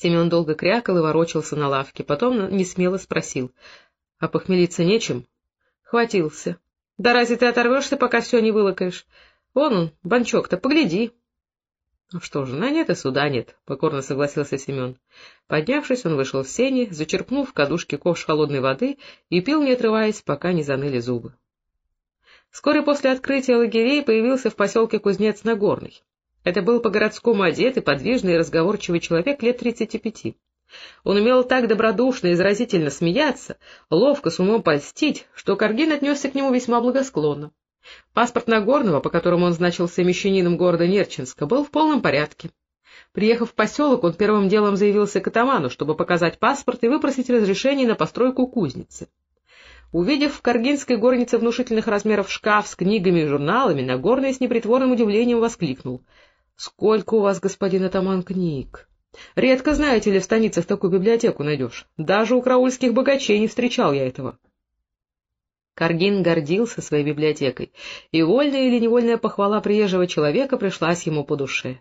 Семен долго крякал и ворочался на лавке, потом несмело спросил. — А похмелиться нечем? — Хватился. — Да разве ты оторвешься, пока все не вылокаешь? Вон он, банчок-то, погляди. — Ну что же, на нет и суда нет, — покорно согласился Семен. Поднявшись, он вышел в сени, зачерпнул в кадушке ковш холодной воды и пил, не отрываясь, пока не заныли зубы. Вскоре после открытия лагерей появился в поселке Кузнец Нагорный. Это был по-городскому одетый, подвижный и разговорчивый человек лет тридцати пяти. Он умел так добродушно и заразительно смеяться, ловко с умом польстить, что Каргин отнесся к нему весьма благосклонно. Паспорт Нагорного, по которому он значился мещанином города Нерчинска, был в полном порядке. Приехав в поселок, он первым делом заявился к атаману, чтобы показать паспорт и выпросить разрешение на постройку кузницы. Увидев в Каргинской горнице внушительных размеров шкаф с книгами и журналами, Нагорный с непритворным удивлением воскликнул —— Сколько у вас, господин атаман, книг! Редко, знаете ли, в станицах такую библиотеку найдешь. Даже у краульских богачей не встречал я этого. Каргин гордился своей библиотекой, и вольная или невольная похвала приезжего человека пришлась ему по душе.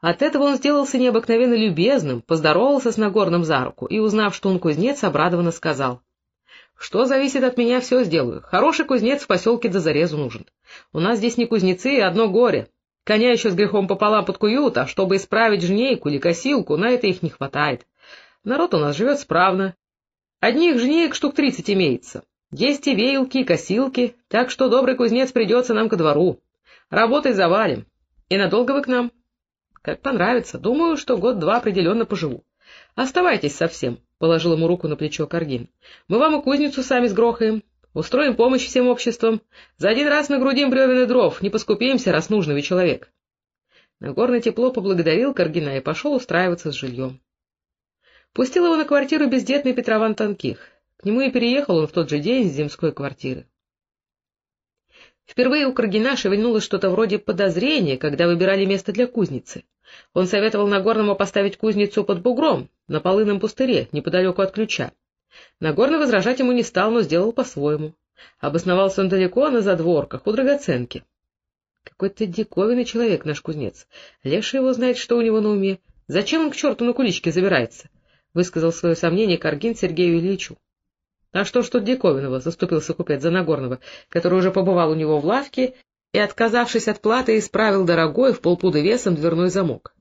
От этого он сделался необыкновенно любезным, поздоровался с Нагорным за руку и, узнав, что он кузнец, обрадованно сказал. — Что зависит от меня, все сделаю. Хороший кузнец в поселке до зарезу нужен. У нас здесь не кузнецы, а одно горе. Коня еще с грехом пополам подкуют, а чтобы исправить жнейку или косилку, на это их не хватает. Народ у нас живет справно. Одних жнеек штук тридцать имеется. Есть и веялки, и косилки, так что добрый кузнец придется нам ко двору. Работай завалим. И надолго вы к нам? Как понравится. Думаю, что год-два определенно поживу. Оставайтесь совсем, — положил ему руку на плечо Каргин. Мы вам и кузницу сами сгрохаем. Устроим помощь всем обществам. За один раз нагрудим бревен и дров, не поскупимся, раз нужный человек. Нагорный тепло поблагодарил Каргина и пошел устраиваться с жильем. Пустил его на квартиру бездетный Петрован Танких. К нему и переехал он в тот же день с земской квартиры. Впервые у Каргина шевельнулось что-то вроде подозрения, когда выбирали место для кузницы. Он советовал Нагорному поставить кузницу под бугром, на полынном пустыре, неподалеку от ключа. Нагорный возражать ему не стал, но сделал по-своему. Обосновался он далеко на задворках, у драгоценки. Какой-то диковинный человек наш кузнец. Леша его знает, что у него на уме. Зачем он к черту на куличке забирается? — высказал свое сомнение Каргин Сергею Ильичу. — А что ж тут диковинного? — заступился купец за Нагорного, который уже побывал у него в лавке и, отказавшись от платы, исправил дорогой в полпуда весом дверной замок.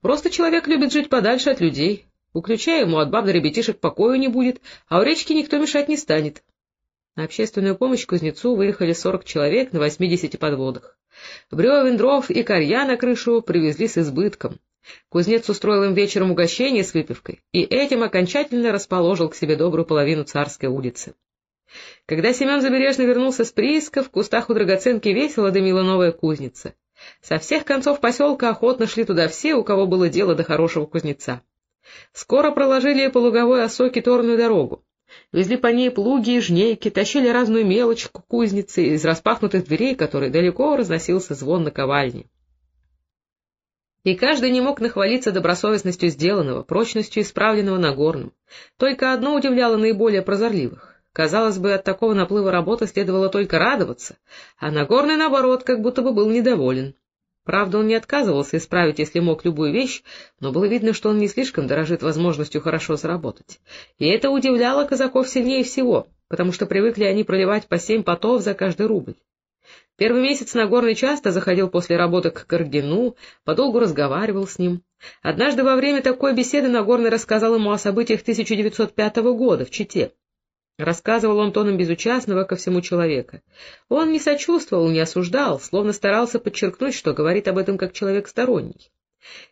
Просто человек любит жить подальше от людей, у ключа ему от баб до ребятишек покоя не будет, а у речки никто мешать не станет. На общественную помощь кузнецу выехали сорок человек на восьмидесяти подводах. Бревен, дров и корья на крышу привезли с избытком. Кузнец устроил им вечером угощение с выпивкой и этим окончательно расположил к себе добрую половину царской улицы. Когда Семен Забережный вернулся с прииска, в кустах у драгоценки весело дымила новая кузница. Со всех концов поселка охотно шли туда все, у кого было дело до хорошего кузнеца. Скоро проложили по луговой осоке торную дорогу. Везли по ней плуги и жнейки, тащили разную мелочь к кузнице из распахнутых дверей, которые далеко разносился звон на ковальне. И каждый не мог нахвалиться добросовестностью сделанного, прочностью исправленного Нагорным. Только одно удивляло наиболее прозорливых. Казалось бы, от такого наплыва работы следовало только радоваться, а Нагорный, наоборот, как будто бы был недоволен. Правда, он не отказывался исправить, если мог, любую вещь, но было видно, что он не слишком дорожит возможностью хорошо заработать. И это удивляло казаков сильнее всего, потому что привыкли они проливать по семь потов за каждый рубль. Первый месяц Нагорный часто заходил после работы к Каргину, подолгу разговаривал с ним. Однажды во время такой беседы Нагорный рассказал ему о событиях 1905 года в Чите. Рассказывал он тоном безучастного ко всему человека. Он не сочувствовал, не осуждал, словно старался подчеркнуть, что говорит об этом как человек сторонний.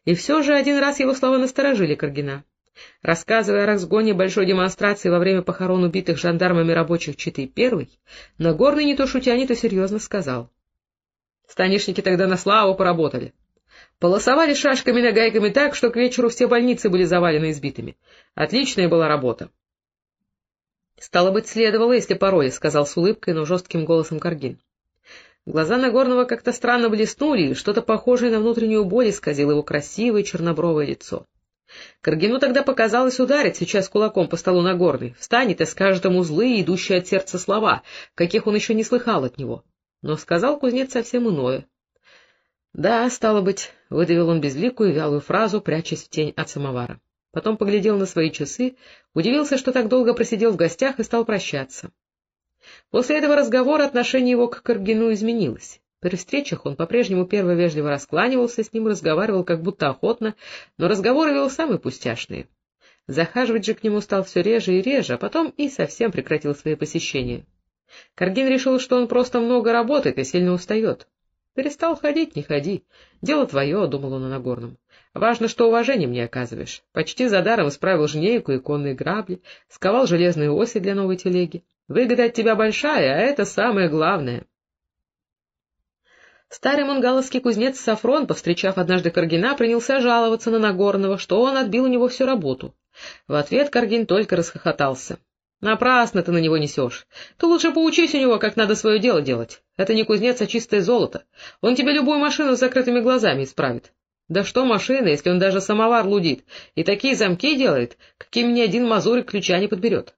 И все же один раз его слова насторожили Каргина. Рассказывая о разгоне большой демонстрации во время похорон убитых жандармами рабочих Читы первый, Нагорный не то шутя, не то серьезно сказал. Станишники тогда на славу поработали. Полосовали шашками-нагайками так, что к вечеру все больницы были завалены избитыми. Отличная была работа. — Стало быть, следовало, если пароли, — сказал с улыбкой, но жестким голосом Каргин. Глаза Нагорного как-то странно блеснули, что-то похожее на внутреннюю боль исказило его красивое чернобровое лицо. Каргину тогда показалось ударить сейчас кулаком по столу Нагорный, встанет и скажет ему злые, идущие от сердца слова, каких он еще не слыхал от него. Но сказал кузнец совсем иное. — Да, стало быть, — выдавил он безликую вялую фразу, прячась в тень от самовара. Потом поглядел на свои часы, удивился, что так долго просидел в гостях и стал прощаться. После этого разговора отношение его к Каргину изменилось. При встречах он по-прежнему перво вежливо раскланивался с ним, разговаривал как будто охотно, но разговоры вел самые пустяшные. Захаживать же к нему стал все реже и реже, а потом и совсем прекратил свои посещения. Каргин решил, что он просто много работает и сильно устает. Перестал ходить, не ходи. Дело твое, — думал он о Нагорном. Важно, что уважение мне оказываешь. Почти за даром исправил жнейку и конные грабли, сковал железные оси для новой телеги. Выгода от тебя большая, а это самое главное. Старый мунгаловский кузнец Сафрон, повстречав однажды Каргина, принялся жаловаться на Нагорного, что он отбил у него всю работу. В ответ Каргин только расхохотался. Напрасно ты на него несешь. Ты лучше поучись у него, как надо свое дело делать. Это не кузнец, а чистое золото. Он тебе любую машину с закрытыми глазами исправит. Да что машина, если он даже самовар лудит, и такие замки делает, какими ни один мазурик ключа не подберет.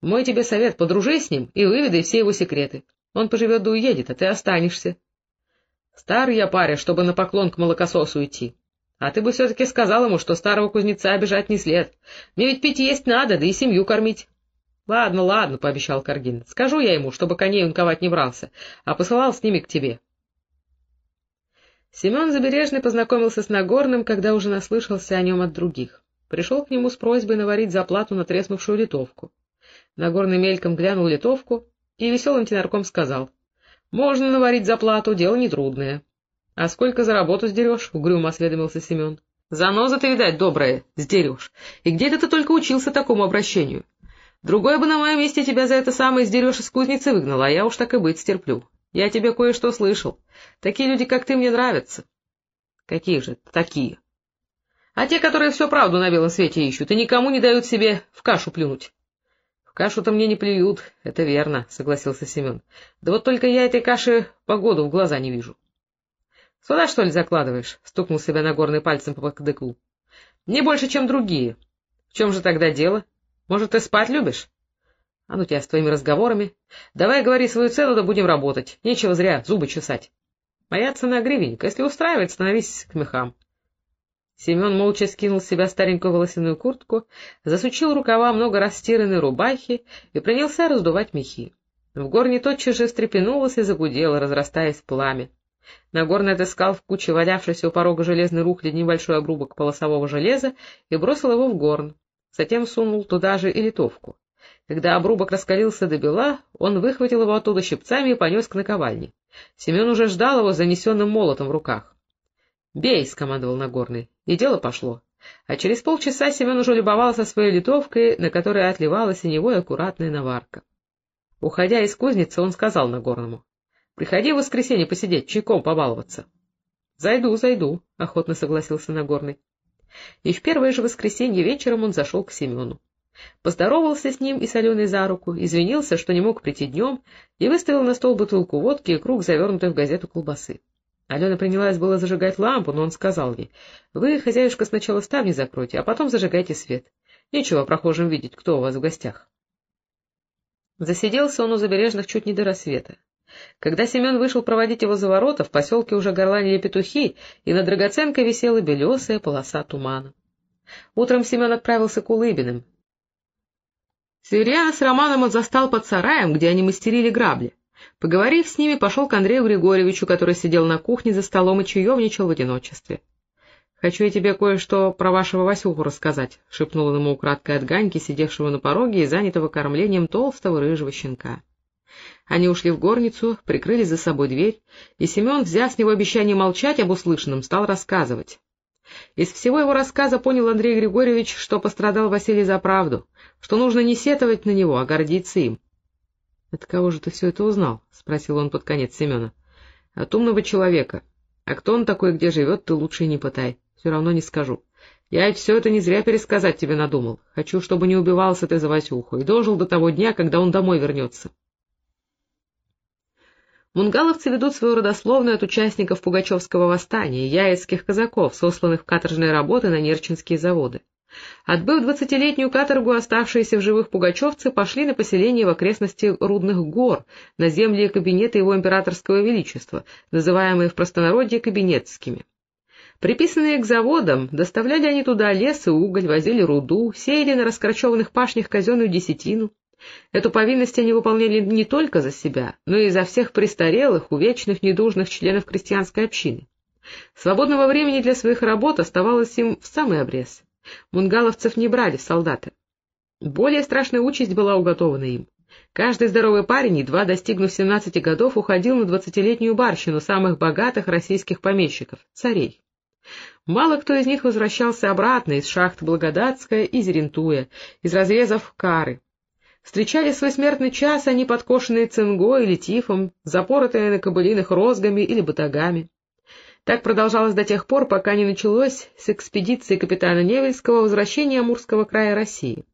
Мой тебе совет, подружись с ним и выведай все его секреты. Он поживет да уедет, а ты останешься. Старый я паря, чтобы на поклон к молокососу идти. А ты бы все-таки сказал ему, что старого кузнеца обижать не след. Мне ведь пить есть надо, да и семью кормить. — Ладно, ладно, — пообещал Каргин. — Скажу я ему, чтобы коней он ковать не брался, а посылал с ними к тебе. Семен Забережный познакомился с Нагорным, когда уже наслышался о нем от других. Пришел к нему с просьбой наварить заплату на треснувшую литовку. Нагорный мельком глянул литовку и веселым тенарком сказал. — Можно наварить заплату, дело нетрудное. — А сколько за работу сдерешь? — угрюмо осведомился Семен. — Заноза ты, видать, добрая, сдерешь. И где ты только учился такому обращению? Другой бы на моем месте тебя за это самое сдерешь из кузницы выгнал, а я уж так и быть стерплю. Я тебе кое-что слышал. Такие люди, как ты, мне нравятся. Какие же такие? А те, которые всю правду на белом свете ищут и никому не дают себе в кашу плюнуть. — В кашу-то мне не плюют, это верно, — согласился Семен. — Да вот только я этой каши погоду в глаза не вижу. — Сюда, что ли, закладываешь? — стукнул себя на горный пальцем по кадыку. — Не больше, чем другие. В чем же тогда дело? Может, ты спать любишь? А ну тебя с твоими разговорами. Давай говори свою цену, да будем работать. Нечего зря зубы чесать. Моя цена гривенник. Если устраивает, становись к мехам. Семен молча скинул с себя старенькую волосяную куртку, засучил рукава много растиранной рубахи и принялся раздувать мехи. В горне тотчас же встрепенулось и загудело, разрастаясь пламя. Нагорный отыскал в куче валявшейся у порога железной рухли небольшой обрубок полосового железа и бросил его в горн. Затем сунул туда же и литовку. Когда обрубок раскалился до бела, он выхватил его оттуда щипцами и понес к наковальне. Семен уже ждал его занесенным молотом в руках. — Бей! — скомандовал Нагорный, и дело пошло. А через полчаса Семен уже любовался своей литовкой, на которой отливала синевой аккуратная наварка. Уходя из кузницы, он сказал Нагорному. — Приходи в воскресенье посидеть, чайком побаловаться. — Зайду, зайду, — охотно согласился Нагорный. И в первое же воскресенье вечером он зашел к Семену. Поздоровался с ним и соленый за руку, извинился, что не мог прийти днем, и выставил на стол бутылку водки и круг, завернутый в газету колбасы. Алена принялась было зажигать лампу, но он сказал ей, — Вы, хозяюшка, сначала ставни закройте, а потом зажигайте свет. Нечего прохожим видеть, кто у вас в гостях. Засиделся он у забережных чуть не до рассвета. Когда Семен вышел проводить его за ворота, в поселке уже горланили петухи, и над драгоценкой висела белесая полоса тумана. Утром Семен отправился к Улыбиным. Северяна с Романом он застал под сараем, где они мастерили грабли. Поговорив с ними, пошел к Андрею Григорьевичу, который сидел на кухне за столом и чаевничал в одиночестве. — Хочу я тебе кое-что про вашего Васюху рассказать, — шепнул он ему украдкой от Ганьки, сидевшего на пороге и занятого кормлением толстого рыжего щенка. Они ушли в горницу, прикрыли за собой дверь, и Семен, взяв с него обещание молчать об услышанном, стал рассказывать. Из всего его рассказа понял Андрей Григорьевич, что пострадал Василий за правду, что нужно не сетовать на него, а гордиться им. — От кого же ты все это узнал? — спросил он под конец Семена. — От умного человека. А кто он такой, где живет, ты лучше не пытай. Все равно не скажу. Я ведь все это не зря пересказать тебе надумал. Хочу, чтобы не убивался ты за Васюху и дожил до того дня, когда он домой вернется. — Мунгаловцы ведут свою родословную от участников Пугачевского восстания, яицких казаков, сосланных в каторжные работы на нерчинские заводы. Отбыв двадцатилетнюю каторгу, оставшиеся в живых пугачевцы пошли на поселение в окрестности Рудных гор, на земли кабинета его императорского величества, называемые в простонародье кабинетскими. Приписанные к заводам, доставляли они туда лес и уголь, возили руду, сеяли на раскорчеванных пашнях казенную десятину. Эту повинность они выполняли не только за себя, но и за всех престарелых, увечных, недужных членов крестьянской общины. Свободного времени для своих работ оставалось им в самый обрез. Мунгаловцев не брали в солдаты. Более страшная участь была уготована им. Каждый здоровый парень, едва достигнув 17 годов, уходил на двадцатилетнюю барщину самых богатых российских помещиков, царей. Мало кто из них возвращался обратно из шахт Благодатская и Зерентуя, из разрезов Кары. Встречали свой смертный час они подкошенные цингой или тифом, запоротые на кобылиных розгами или батагами. Так продолжалось до тех пор, пока не началось с экспедиции капитана Невельского возвращения Амурского края России.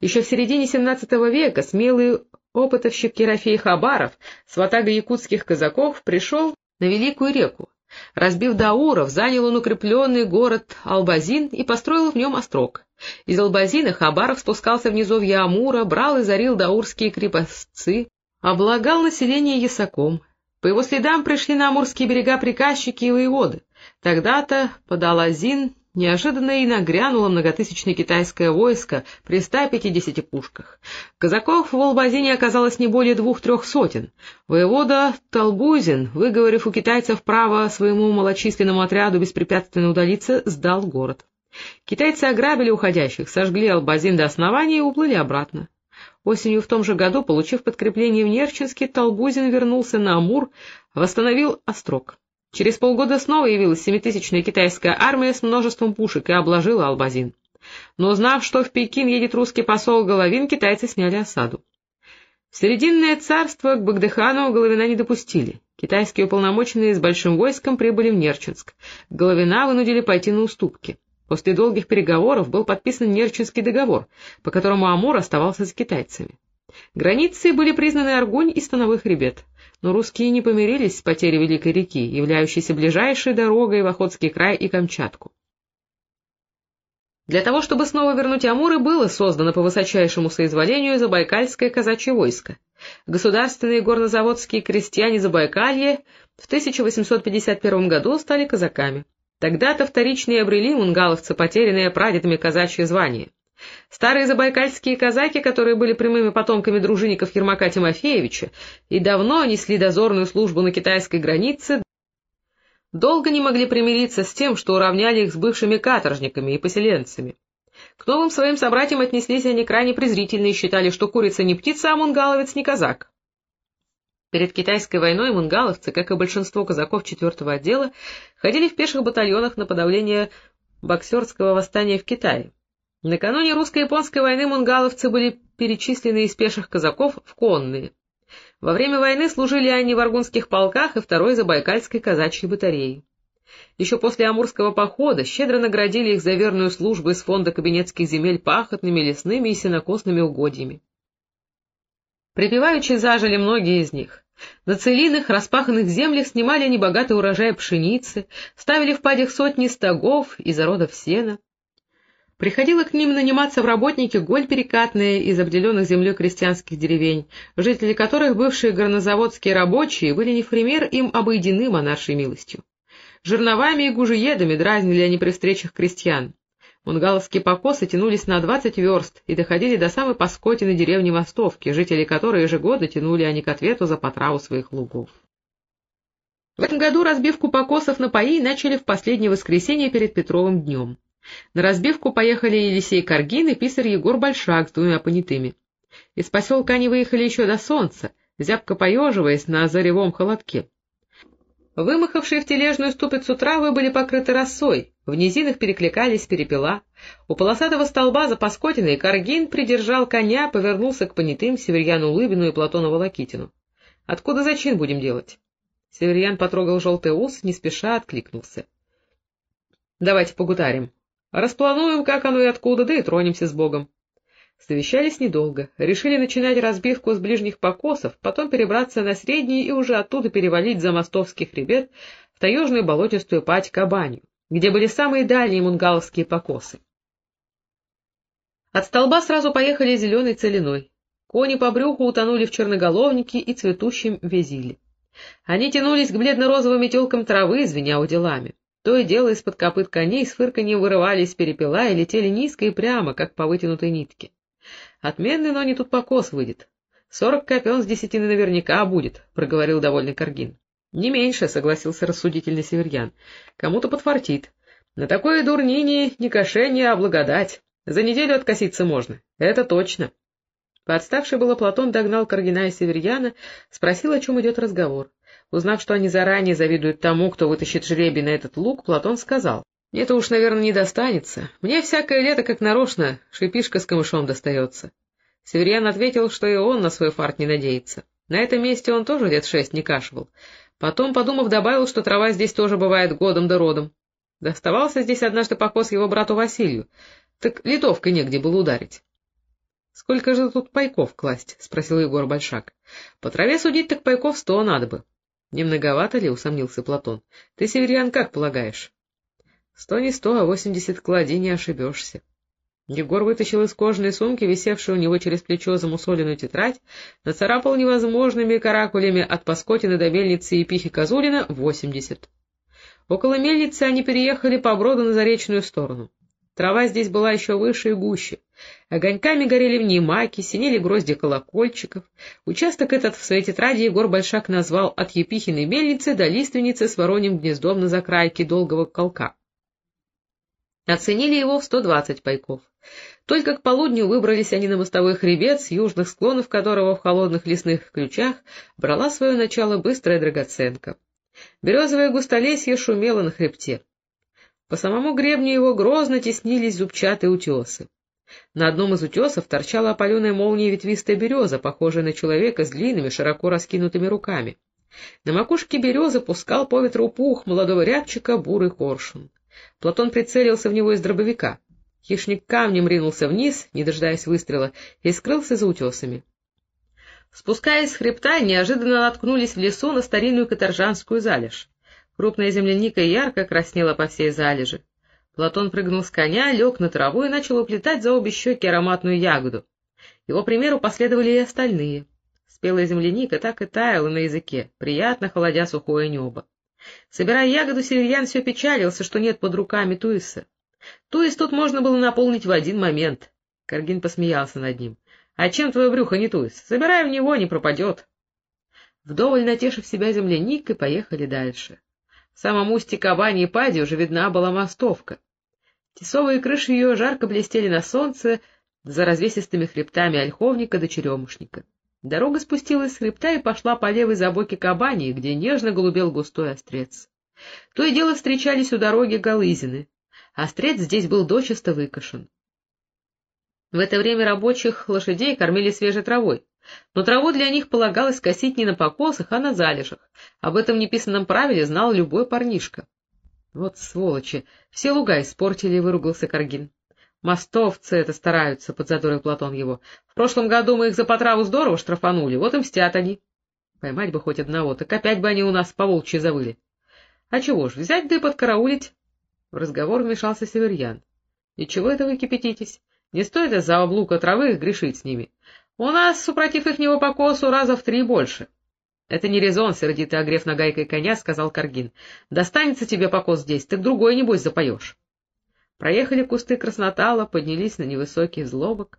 Еще в середине XVII века смелый опытовщик Ерофей Хабаров с ватагой якутских казаков пришел на Великую реку. Разбив Дауров, занял он укрепленный город Албазин и построил в нем острог. Из Албазина Хабаров спускался в низовье Амура, брал и зарил даурские крепостцы, облагал население ясаком, по его следам пришли на Амурские берега приказчики и воеводы. Тогда-то под Алазин неожиданно и нагрянуло многотысячное китайское войско при 150 пушках. Казаков в Албазине оказалось не более двух-трех сотен. Воевода Толбузин, выговорив у китайцев право своему малочисленному отряду беспрепятственно удалиться, сдал город. Китайцы ограбили уходящих, сожгли Албазин до основания и уплыли обратно. Осенью в том же году, получив подкрепление в Нерчинске, Толбузин вернулся на Амур, восстановил Острог. Через полгода снова явилась семитысячная китайская армия с множеством пушек и обложила Албазин. Но узнав, что в Пекин едет русский посол Головин, китайцы сняли осаду. В Серединное царство к Багдыхану Головина не допустили. Китайские уполномоченные с большим войском прибыли в Нерчинск. Головина вынудили пойти на уступки. После долгих переговоров был подписан Нерчинский договор, по которому Амур оставался с китайцами. Границы были признаны Аргунь и Становой хребет, но русские не помирились с потерей Великой реки, являющейся ближайшей дорогой в Охотский край и Камчатку. Для того, чтобы снова вернуть Амуры, было создано по высочайшему соизволению Забайкальское казачье войско. Государственные горнозаводские крестьяне Забайкалья в 1851 году стали казаками. Тогда-то вторичные обрели мунгаловцы, потерянные прадедами казачье звание. Старые забайкальские казаки, которые были прямыми потомками дружинников Ермака Тимофеевича и давно несли дозорную службу на китайской границе, долго не могли примириться с тем, что уравняли их с бывшими каторжниками и поселенцами. К новым своим собратьям отнеслись они крайне презрительно и считали, что курица не птица, а мунгаловец не казак. Перед китайской войной мунгаловцы, как и большинство казаков четвертого отдела, ходили в пеших батальонах на подавление боксерского восстания в Китае. Накануне русско-японской войны мунгаловцы были перечислены из пеших казаков в конные. Во время войны служили они в аргунских полках и второй забайкальской казачьей батареи. Еще после Амурского похода щедро наградили их за верную службу из фонда кабинетских земель пахотными, лесными и сенокосными угодьями. Припеваючи зажили многие из них. На целинах, распаханных землях снимали небогатый урожай пшеницы, ставили в падях сотни стогов и зародов сена. Приходило к ним наниматься в работники голь перекатные из обделенных землей крестьянских деревень, жители которых бывшие горнозаводские рабочие были не в пример им обойдены монаршей милостью. Жерновами и гужеедами дразнили они при встречах крестьян. Мунгаловские покосы тянулись на двадцать верст и доходили до самой Паскотины деревни Мостовки, жители которой ежегодно тянули они к ответу за потраву своих лугов. В этом году разбивку покосов на паи начали в последнее воскресенье перед Петровым днем. На разбивку поехали Елисей Каргин и писарь Егор Большак с двумя понятыми. Из поселка они выехали еще до солнца, зябко поеживаясь на заревом холодке. Вымахавшие в тележную ступицу травы были покрыты росой, в низинах перекликались перепела. У полосатого столба за Паскотиной Каргин придержал коня, повернулся к понятым Северьяну Лыбину и Платонову Лакитину. — Откуда зачин будем делать? Северьян потрогал желтый ус, не спеша откликнулся. — Давайте погутарим. Расплануем, как оно и откуда, да и тронемся с Богом. Совещались недолго, решили начинать разбивку с ближних покосов, потом перебраться на средний и уже оттуда перевалить за мостовский хребет в таежную болотистую пать Кабанью, где были самые дальние мунгаловские покосы. От столба сразу поехали зеленой целиной. Кони по брюху утонули в черноголовнике и цветущем везиле. Они тянулись к бледно-розовым метелкам травы, звеня уделами. То и дело из-под копыт коней с фырканьем вырывались перепела и летели низко и прямо, как по вытянутой нитке. Отменный, но не тут покос выйдет. Сорок копен с десятины наверняка будет, — проговорил довольный Каргин. — Не меньше, — согласился рассудительный северьян. — Кому-то подфартит. На такое дурнини не кошение, а благодать. За неделю откоситься можно. Это точно. Подставший было Платон догнал Каргина и Северьяна, спросил, о чем идет разговор. Узнав, что они заранее завидуют тому, кто вытащит жребий на этот лук, Платон сказал, — Это уж, наверное, не достанется. Мне всякое лето, как нарочно, шипишка с камышом достается. Северьян ответил, что и он на свой фарт не надеется. На этом месте он тоже лет шесть не кашивал. Потом, подумав, добавил, что трава здесь тоже бывает годом да родом. Доставался здесь однажды покос его брату Василию, так литовкой негде было ударить. — Сколько же тут пайков класть? — спросил Егор Большак. — По траве судить так пайков сто надо бы. — Не многовато ли? — усомнился Платон. — Ты, северян, как полагаешь? — Сто не сто, а восемьдесят клади, не ошибешься. Егор вытащил из кожаной сумки, висевшую у него через плечо замусоленную тетрадь, нацарапал невозможными каракулями от Паскотина до мельницы Епихи Козулина восемьдесят. Около мельницы они переехали по броду на заречную сторону. Трава здесь была еще выше и гуще. Огоньками горели в ней маки, синели грозди колокольчиков. Участок этот в своей тетради Егор Большак назвал «От Епихиной мельницы до лиственницы с вороньим гнездом на закрайке долгого колка». Оценили его в сто двадцать пайков. Только к полудню выбрались они на мостовой хребет, с южных склонов которого в холодных лесных ключах брала свое начало быстрая драгоценка. Березовое густолесье шумело на хребте. По самому гребню его грозно теснились зубчатые утесы. На одном из утесов торчала опаленная молнией ветвистая береза, похожая на человека с длинными, широко раскинутыми руками. На макушке березы пускал по ветру пух молодого рябчика бурый коршун. Платон прицелился в него из дробовика. Хищник камнем ринулся вниз, не дожидаясь выстрела, и скрылся за утесами. Спускаясь с хребта, неожиданно наткнулись в лесу на старинную каторжанскую залежь. Крупная земляника ярко краснела по всей залежи. Платон прыгнул с коня, лег на траву и начал уплетать за обе щеки ароматную ягоду. Его примеру последовали и остальные. Спелая земляника так и таяла на языке, приятно холодя сухое небо. Собирая ягоду, северьян все печалился, что нет под руками туиса. Туис тут можно было наполнить в один момент. Каргин посмеялся над ним. — А чем твое брюхо не туис? Собирай в него, не пропадет. Вдоволь натешив себя земляникой, поехали дальше. В самом устье Кабани и Пади уже видна была мостовка. Тесовые крыши ее жарко блестели на солнце за развесистыми хребтами ольховника до черемушника. Дорога спустилась с хребта и пошла по левой забоке Кабани, где нежно голубел густой острец. То и дело встречались у дороги голызины. Острец здесь был дочисто выкошен. В это время рабочих лошадей кормили свежей травой. Но траву для них полагалось косить не на покосах, а на залежах. Об этом неписанном правиле знал любой парнишка. — Вот сволочи! Все луга испортили, — выругался Каргин. — Мостовцы это стараются, — подзадорил Платон его. — В прошлом году мы их за потраву здорово штрафанули, вот и мстят они. Поймать бы хоть одного, так опять бы они у нас по волчьи завыли. — А чего ж, взять да и подкараулить? В разговор вмешался Северьян. — И чего это вы кипятитесь? Не стоит из-за облука травы грешить с ними. У нас, супротив ихнего покосу, раза в три больше. — Это не резон, — сердито огрев нагайкой коня, — сказал Каргин. — Достанется тебе покос здесь, так другой, небось, запоешь. Проехали кусты краснотала, поднялись на невысокий взлобок.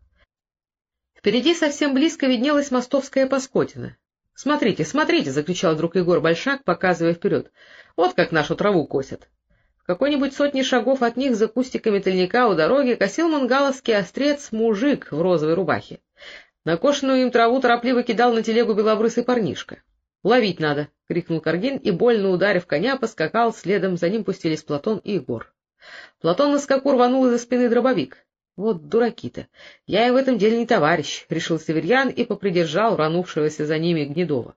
Впереди совсем близко виднелась мостовская паскотина. — Смотрите, смотрите! — закричал вдруг Егор Большак, показывая вперед. — Вот как нашу траву косят. В какой-нибудь сотни шагов от них за кустиками тальника у дороги косил мангаловский острец мужик в розовой рубахе. Накошенную им траву торопливо кидал на телегу белобрысый парнишка. — Ловить надо! — крикнул Каргин и, больно ударив коня, поскакал, следом за ним пустились Платон и Егор. Платон на скаку рванул из-за спины дробовик. — Вот дураки-то! Я им в этом деле не товарищ! — решил Северьян и попридержал ранувшегося за ними Гнедова.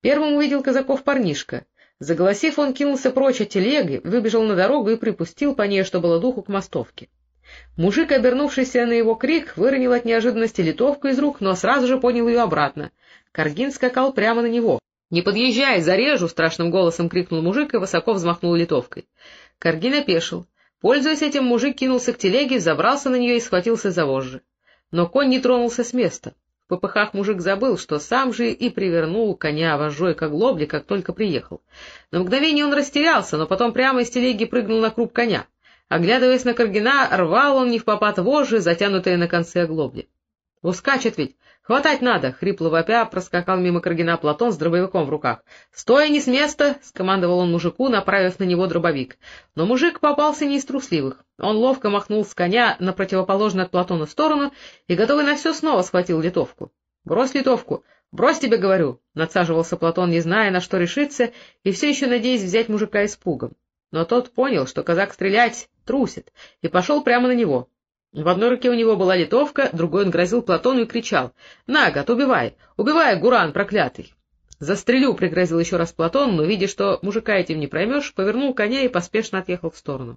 Первым увидел казаков парнишка. Заголосив, он кинулся прочь от телеги, выбежал на дорогу и припустил по ней, что было духу, к мостовке. Мужик, обернувшийся на его крик, выронил от неожиданности литовку из рук, но сразу же поднял ее обратно. Каргин скакал прямо на него. — Не подъезжай, зарежу! — страшным голосом крикнул мужик и высоко взмахнул литовкой. Каргин опешил. Пользуясь этим, мужик кинулся к телеге, забрался на нее и схватился за вожжи. Но конь не тронулся с места. В попыхах мужик забыл, что сам же и привернул коня вожжой к оглобле, как только приехал. На мгновение он растерялся, но потом прямо из телеги прыгнул на круп коня. Оглядываясь на Каргина, рвал он не в попад вожжи, затянутые на конце оглобли. — Ускачет ведь! Хватать надо! — хрипло вопя проскакал мимо Каргина Платон с дробовиком в руках. — Стой, не с места! — скомандовал он мужику, направив на него дробовик. Но мужик попался не из трусливых. Он ловко махнул с коня на противоположную от Платона сторону и, готовый на все, снова схватил литовку. — Брось литовку! Брось тебе, говорю! — надсаживался Платон, не зная, на что решиться, и все еще надеясь взять мужика испугом. Но тот понял, что казак стрелять трусит, и пошел прямо на него. В одной руке у него была литовка, другой он грозил Платону и кричал. — На, гад, убивай! Убивай, гуран проклятый! «Застрелю!» — пригрозил еще раз Платон, но, видя, что мужика этим не проймешь, повернул коня и поспешно отъехал в сторону.